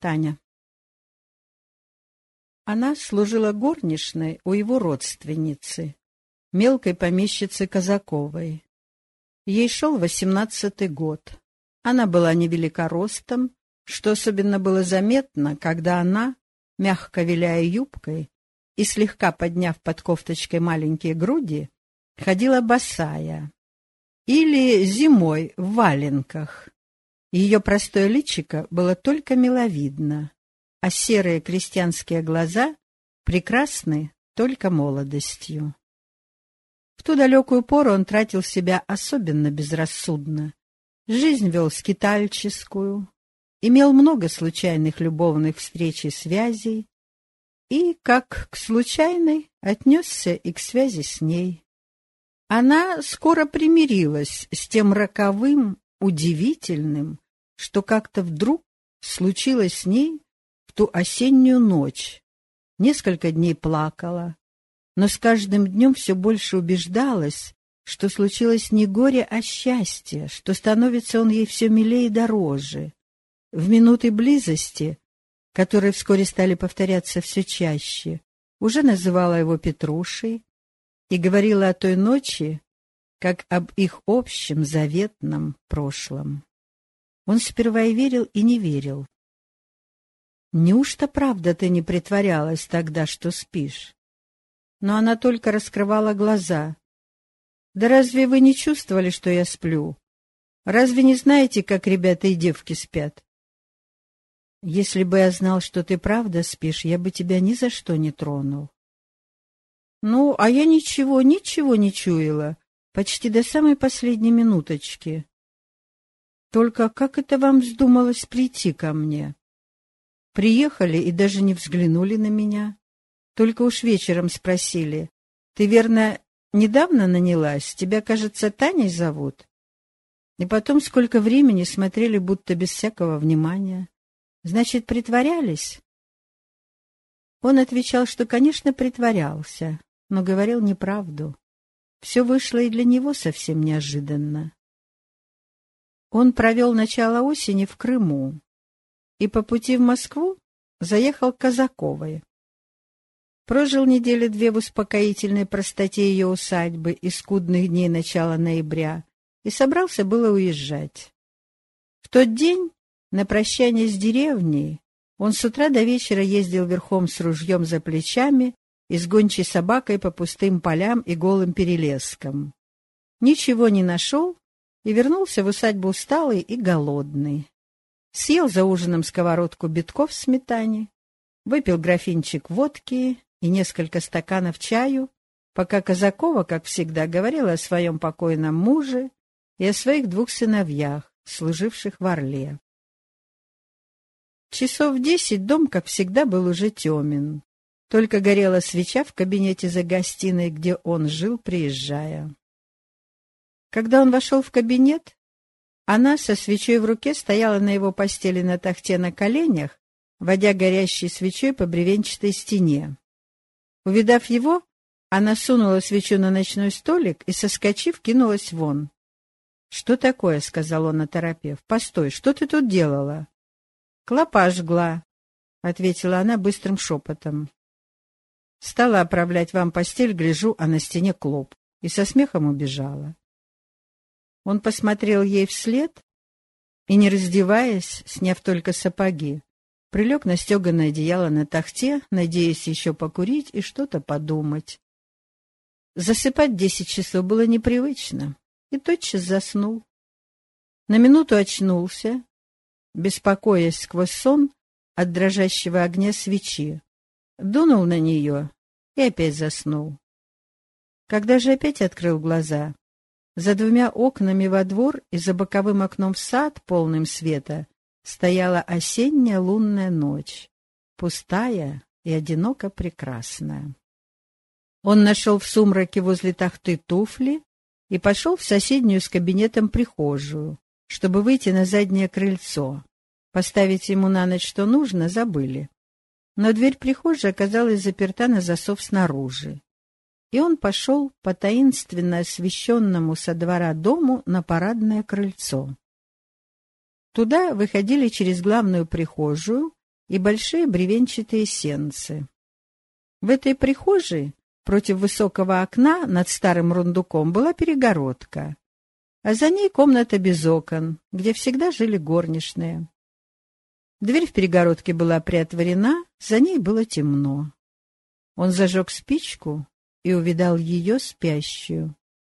Таня. Она служила горничной у его родственницы, мелкой помещицы Казаковой. Ей шел восемнадцатый год. Она была невелика ростом, что особенно было заметно, когда она, мягко виляя юбкой и слегка подняв под кофточкой маленькие груди, ходила босая. Или зимой в валенках. Ее простое личико было только миловидно, а серые крестьянские глаза прекрасны только молодостью. В ту далекую пору он тратил себя особенно безрассудно. Жизнь вел скитальческую, имел много случайных любовных встреч и связей, и, как к случайной, отнесся и к связи с ней. Она скоро примирилась с тем роковым, удивительным, что как-то вдруг случилось с ней в ту осеннюю ночь. Несколько дней плакала, но с каждым днем все больше убеждалась, что случилось не горе, а счастье, что становится он ей все милее и дороже. В минуты близости, которые вскоре стали повторяться все чаще, уже называла его Петрушей и говорила о той ночи, как об их общем заветном прошлом. Он сперва и верил, и не верил. «Неужто правда ты не притворялась тогда, что спишь?» Но она только раскрывала глаза. «Да разве вы не чувствовали, что я сплю? Разве не знаете, как ребята и девки спят?» «Если бы я знал, что ты правда спишь, я бы тебя ни за что не тронул». «Ну, а я ничего, ничего не чуяла почти до самой последней минуточки. Только как это вам вздумалось прийти ко мне? Приехали и даже не взглянули на меня. Только уж вечером спросили. Ты, верно, недавно нанялась? Тебя, кажется, Таней зовут? И потом сколько времени смотрели, будто без всякого внимания. Значит, притворялись? Он отвечал, что, конечно, притворялся, но говорил неправду. Все вышло и для него совсем неожиданно. Он провел начало осени в Крыму и по пути в Москву заехал к Казаковой. Прожил недели две в успокоительной простоте ее усадьбы и скудных дней начала ноября и собрался было уезжать. В тот день, на прощание с деревней, он с утра до вечера ездил верхом с ружьем за плечами и с гончей собакой по пустым полям и голым перелескам. Ничего не нашел и вернулся в усадьбу усталый и голодный. Съел за ужином сковородку битков в сметане, выпил графинчик водки и несколько стаканов чаю, пока Казакова, как всегда, говорила о своем покойном муже и о своих двух сыновьях, служивших в Орле. Часов десять дом, как всегда, был уже темен. Только горела свеча в кабинете за гостиной, где он жил, приезжая. Когда он вошел в кабинет, она со свечой в руке стояла на его постели на тахте на коленях, водя горящей свечой по бревенчатой стене. Увидав его, она сунула свечу на ночной столик и, соскочив, кинулась вон. — Что такое? — сказал он, оторопев. — Постой, что ты тут делала? — Клопа жгла, — ответила она быстрым шепотом. Стала оправлять вам постель, гляжу, а на стене клоп. И со смехом убежала. Он посмотрел ей вслед и, не раздеваясь, сняв только сапоги, прилег на стеганое одеяло на тахте, надеясь еще покурить и что-то подумать. Засыпать десять часов было непривычно, и тотчас заснул. На минуту очнулся, беспокоясь сквозь сон от дрожащего огня свечи дунул на нее и опять заснул. Когда же опять открыл глаза, за двумя окнами во двор и за боковым окном в сад, полным света, стояла осенняя лунная ночь, пустая и одиноко прекрасная. Он нашел в сумраке возле тахты туфли и пошел в соседнюю с кабинетом прихожую, чтобы выйти на заднее крыльцо. Поставить ему на ночь что нужно, забыли но дверь прихожей оказалась заперта на засов снаружи. И он пошел по таинственно освещенному со двора дому на парадное крыльцо. Туда выходили через главную прихожую и большие бревенчатые сенцы. В этой прихожей против высокого окна над старым рундуком была перегородка, а за ней комната без окон, где всегда жили горничные. Дверь в перегородке была приотворена, за ней было темно. Он зажег спичку и увидал ее спящую.